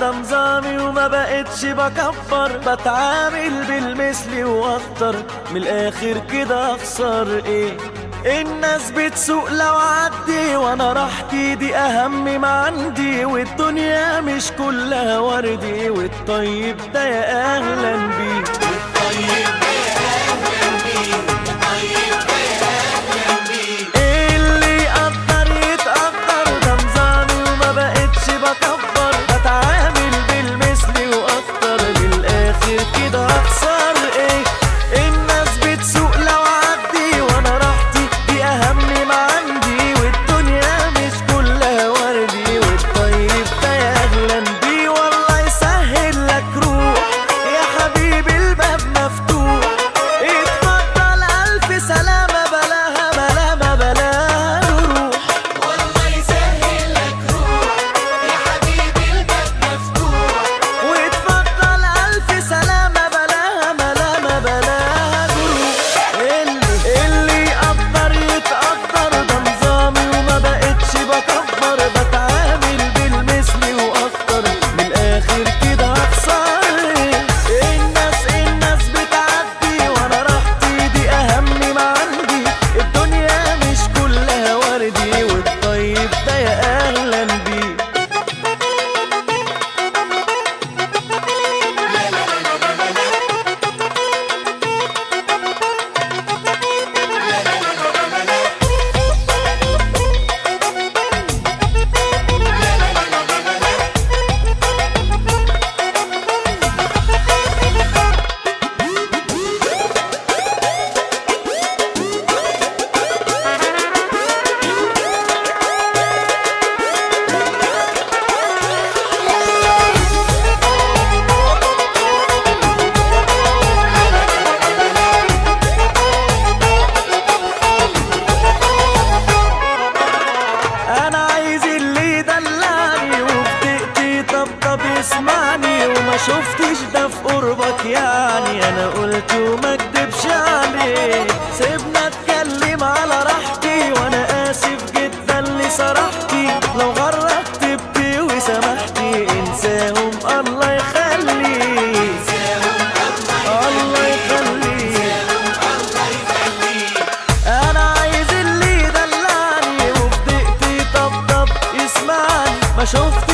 ده نظامي وما بقتش بكبر. بتعامل بالمثل وأكتر. من الآخر كده أخسر إيه؟ الناس بتسوق لو عدي وأنا راحتي دي أهم ما عندي. والدنيا مش كلها وردي. والطيب ده يا أهلا بيه. وما شفتش ده في قربك يعني. أنا قلت وما اكدبش عليك. سيبنا اتكلم على راحتي وأنا آسف جدا اللي سرحتي. لو غرقت تبكي وسامحتي انساهم الله يخليك. الله يخليك. أنا عايز اللي يدلعني وبدقتي طبطب اسمعني. ما شفتش